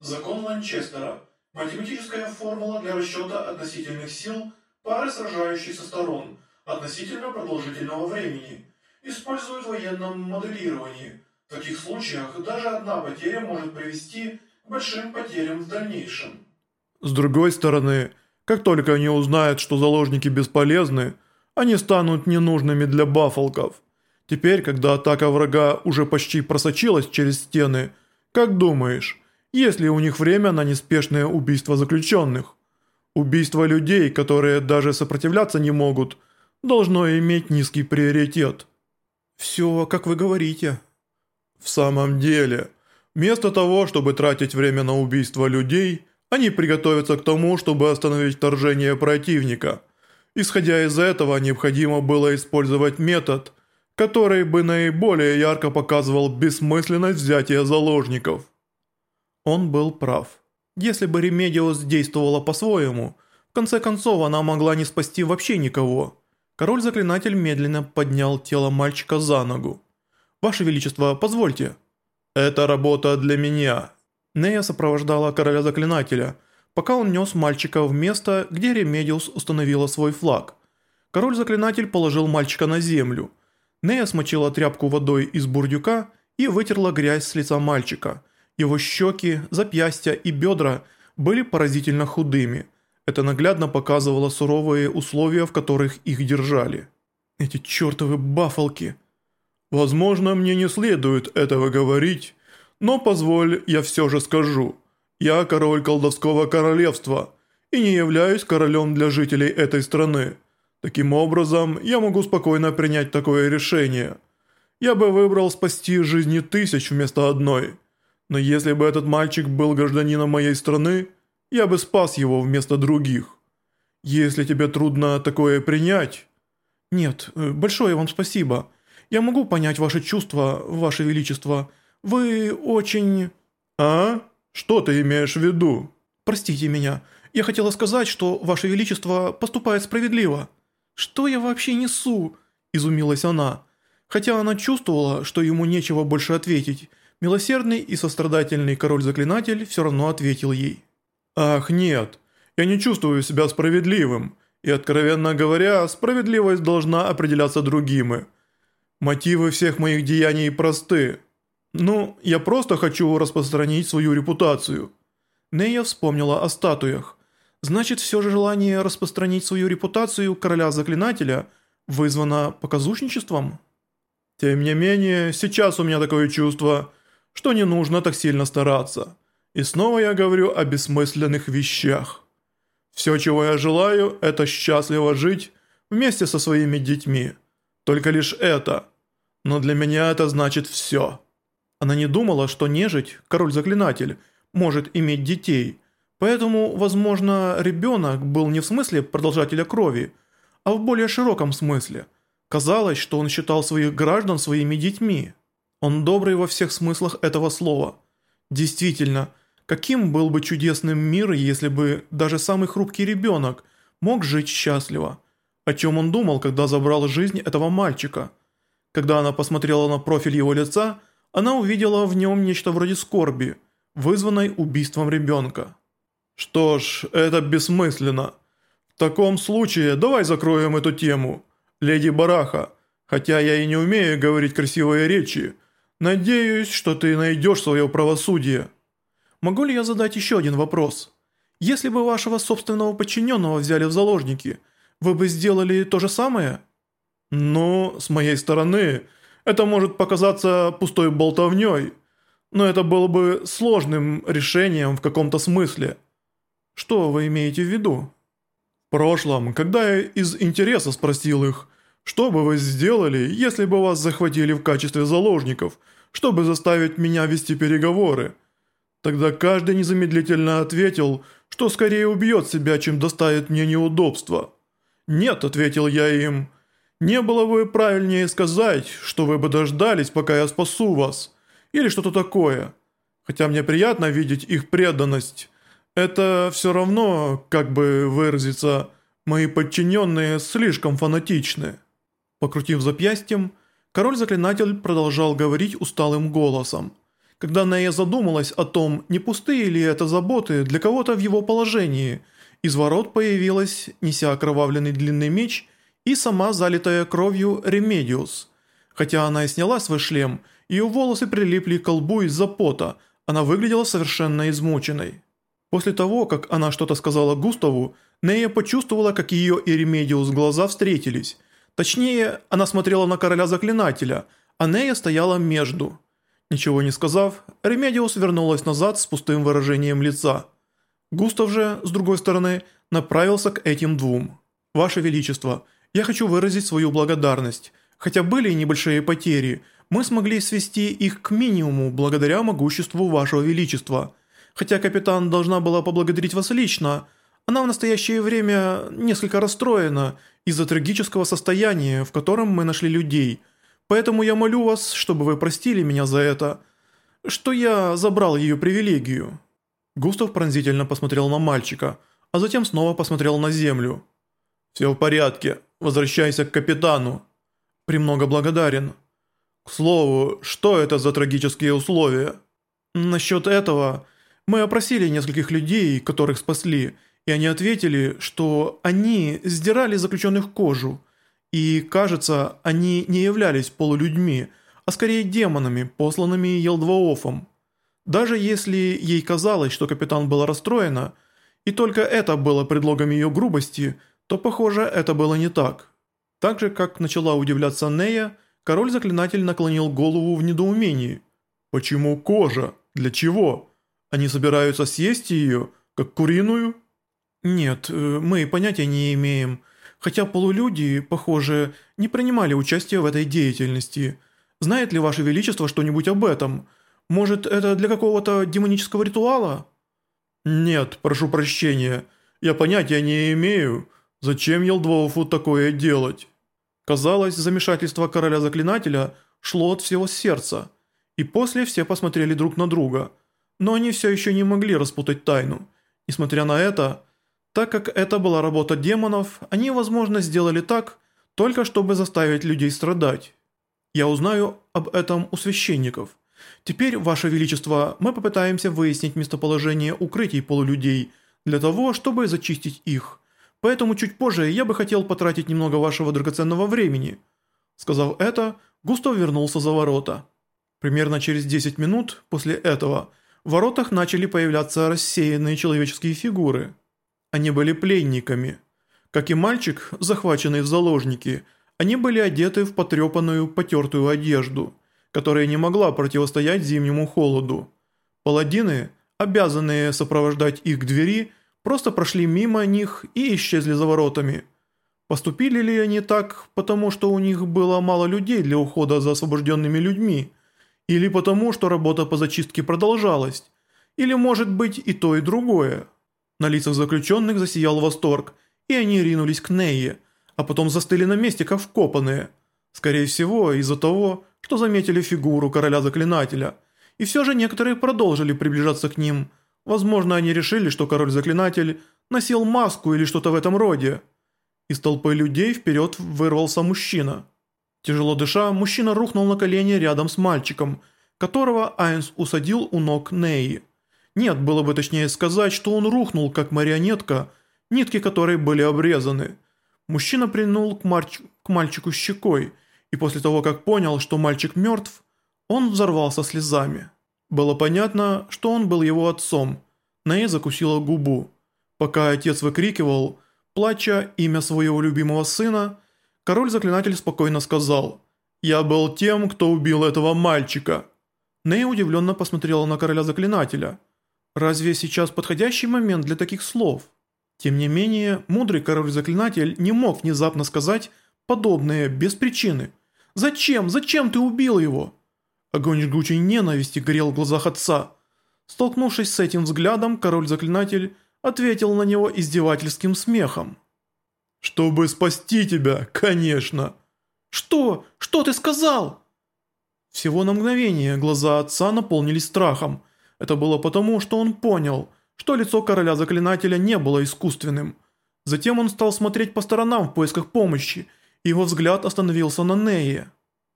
Закон Ланчестера. Математическая формула для расчета относительных сил пары сражающихся сторон относительно продолжительного времени. Используют в военном моделировании. В таких случаях даже одна потеря может привести к большим потерям в дальнейшем. С другой стороны, как только они узнают, что заложники бесполезны, они станут ненужными для бафолков. Теперь, когда атака врага уже почти просочилась через стены, как думаешь, есть ли у них время на неспешное убийство заключенных? Убийство людей, которые даже сопротивляться не могут, должно иметь низкий приоритет. Все, как вы говорите. В самом деле, вместо того, чтобы тратить время на убийство людей, они приготовятся к тому, чтобы остановить вторжение противника. Исходя из этого, необходимо было использовать метод, который бы наиболее ярко показывал бессмысленность взятия заложников. Он был прав. Если бы Ремедиус действовала по-своему, в конце концов она могла не спасти вообще никого. Король-заклинатель медленно поднял тело мальчика за ногу. «Ваше Величество, позвольте». «Это работа для меня». Нея сопровождала короля-заклинателя, пока он нес мальчика в место, где Ремедиос установила свой флаг. Король-заклинатель положил мальчика на землю. Нея смочила тряпку водой из бурдюка и вытерла грязь с лица мальчика. Его щеки, запястья и бедра были поразительно худыми. Это наглядно показывало суровые условия, в которых их держали. Эти чертовы бафалки. Возможно, мне не следует этого говорить, но позволь, я все же скажу. Я король колдовского королевства и не являюсь королем для жителей этой страны. Таким образом, я могу спокойно принять такое решение. Я бы выбрал спасти жизни тысяч вместо одной. Но если бы этот мальчик был гражданином моей страны, я бы спас его вместо других. Если тебе трудно такое принять... Нет, э, большое вам спасибо. Я могу понять ваши чувства, ваше величество, вы очень...» «А? Что ты имеешь в виду?» «Простите меня. Я хотела сказать, что Ваше Величество поступает справедливо». «Что я вообще несу?» – изумилась она. Хотя она чувствовала, что ему нечего больше ответить, милосердный и сострадательный король-заклинатель все равно ответил ей. «Ах, нет, я не чувствую себя справедливым, и, откровенно говоря, справедливость должна определяться другими. Мотивы всех моих деяний просты». «Ну, я просто хочу распространить свою репутацию». Нея вспомнила о статуях. Значит, все же желание распространить свою репутацию короля-заклинателя вызвано показушничеством? Тем не менее, сейчас у меня такое чувство, что не нужно так сильно стараться. И снова я говорю о бессмысленных вещах. Все, чего я желаю, это счастливо жить вместе со своими детьми. Только лишь это. Но для меня это значит все. Она не думала, что нежить, король-заклинатель, может иметь детей, поэтому, возможно, ребенок был не в смысле продолжателя крови, а в более широком смысле. Казалось, что он считал своих граждан своими детьми. Он добрый во всех смыслах этого слова. Действительно, каким был бы чудесным мир, если бы даже самый хрупкий ребенок мог жить счастливо? О чем он думал, когда забрал жизнь этого мальчика? Когда она посмотрела на профиль его лица – она увидела в нем нечто вроде скорби, вызванной убийством ребенка. «Что ж, это бессмысленно. В таком случае давай закроем эту тему. Леди Бараха, хотя я и не умею говорить красивые речи, надеюсь, что ты найдешь свое правосудие». «Могу ли я задать еще один вопрос? Если бы вашего собственного подчиненного взяли в заложники, вы бы сделали то же самое?» «Ну, с моей стороны...» Это может показаться пустой болтовней, но это было бы сложным решением в каком-то смысле. Что вы имеете в виду? В прошлом, когда я из интереса спросил их, что бы вы сделали, если бы вас захватили в качестве заложников, чтобы заставить меня вести переговоры? Тогда каждый незамедлительно ответил, что скорее убьет себя, чем доставит мне неудобства. «Нет», — ответил я им, — не было бы правильнее сказать, что вы бы дождались, пока я спасу вас, или что-то такое. Хотя мне приятно видеть их преданность. Это все равно, как бы выразиться, мои подчиненные слишком фанатичны». Покрутив запястьем, король-заклинатель продолжал говорить усталым голосом. Когда Нея задумалась о том, не пустые ли это заботы для кого-то в его положении, из ворот появилась, неся окровавленный длинный меч, и сама залитая кровью Ремедиос. Хотя она и сняла свой шлем, ее волосы прилипли ко лбу из-за пота, она выглядела совершенно измученной. После того, как она что-то сказала Густаву, Нея почувствовала, как ее и Ремедиос глаза встретились. Точнее, она смотрела на короля заклинателя, а Нея стояла между. Ничего не сказав, Ремедиос вернулась назад с пустым выражением лица. Густав же, с другой стороны, направился к этим двум. «Ваше Величество, я хочу выразить свою благодарность. Хотя были и небольшие потери, мы смогли свести их к минимуму благодаря могуществу Вашего Величества. Хотя капитан должна была поблагодарить вас лично, она в настоящее время несколько расстроена из-за трагического состояния, в котором мы нашли людей. Поэтому я молю вас, чтобы вы простили меня за это, что я забрал ее привилегию». Густав пронзительно посмотрел на мальчика, а затем снова посмотрел на землю. «Все в порядке. Возвращайся к капитану. Премного благодарен. К слову, что это за трагические условия? Насчет этого, мы опросили нескольких людей, которых спасли, и они ответили, что они сдирали заключенных кожу, и, кажется, они не являлись полулюдьми, а скорее демонами, посланными Елдваофом. Даже если ей казалось, что капитан была расстроена, и только это было предлогом ее грубости, то, похоже, это было не так. Так же, как начала удивляться Нея, король-заклинатель наклонил голову в недоумении. «Почему кожа? Для чего? Они собираются съесть ее, как куриную?» «Нет, э, мы понятия не имеем. Хотя полулюди, похоже, не принимали участие в этой деятельности. Знает ли Ваше Величество что-нибудь об этом? Может, это для какого-то демонического ритуала?» «Нет, прошу прощения. Я понятия не имею. Зачем Елдвоуфу такое делать?» Казалось, замешательство короля-заклинателя шло от всего сердца. И после все посмотрели друг на друга. Но они все еще не могли распутать тайну. Несмотря на это, так как это была работа демонов, они, возможно, сделали так, только чтобы заставить людей страдать. Я узнаю об этом у священников. Теперь, Ваше Величество, мы попытаемся выяснить местоположение укрытий полулюдей, для того, чтобы зачистить их. Поэтому чуть позже я бы хотел потратить немного вашего драгоценного времени». Сказав это, Густав вернулся за ворота. Примерно через 10 минут после этого в воротах начали появляться рассеянные человеческие фигуры. Они были пленниками. Как и мальчик, захваченный в заложники, они были одеты в потрепанную, потертую одежду – которая не могла противостоять зимнему холоду. Паладины, обязанные сопровождать их к двери, просто прошли мимо них и исчезли за воротами. Поступили ли они так, потому что у них было мало людей для ухода за освобожденными людьми, или потому что работа по зачистке продолжалась, или может быть и то и другое. На лицах заключенных засиял восторг, и они ринулись к Нее, а потом застыли на месте, как вкопанные. Скорее всего, из-за того, что заметили фигуру короля-заклинателя, и все же некоторые продолжили приближаться к ним. Возможно, они решили, что король-заклинатель носил маску или что-то в этом роде. Из толпы людей вперед вырвался мужчина. Тяжело дыша, мужчина рухнул на колени рядом с мальчиком, которого Айнс усадил у ног Неи. Нет, было бы точнее сказать, что он рухнул, как марионетка, нитки которой были обрезаны. Мужчина принул к, марч... к мальчику щекой – и после того, как понял, что мальчик мертв, он взорвался слезами. Было понятно, что он был его отцом. Нэй закусила губу. Пока отец выкрикивал, плача имя своего любимого сына, король-заклинатель спокойно сказал «Я был тем, кто убил этого мальчика». Нэй удивленно посмотрела на короля-заклинателя. «Разве сейчас подходящий момент для таких слов?» Тем не менее, мудрый король-заклинатель не мог внезапно сказать подобное без причины. Зачем? Зачем ты убил его?» Огонь жгучей ненависти горел в глазах отца. Столкнувшись с этим взглядом, король-заклинатель ответил на него издевательским смехом. «Чтобы спасти тебя, конечно!» «Что? Что ты сказал?» Всего на мгновение глаза отца наполнились страхом. Это было потому, что он понял, что лицо короля-заклинателя не было искусственным. Затем он стал смотреть по сторонам в поисках помощи, его взгляд остановился на Нее.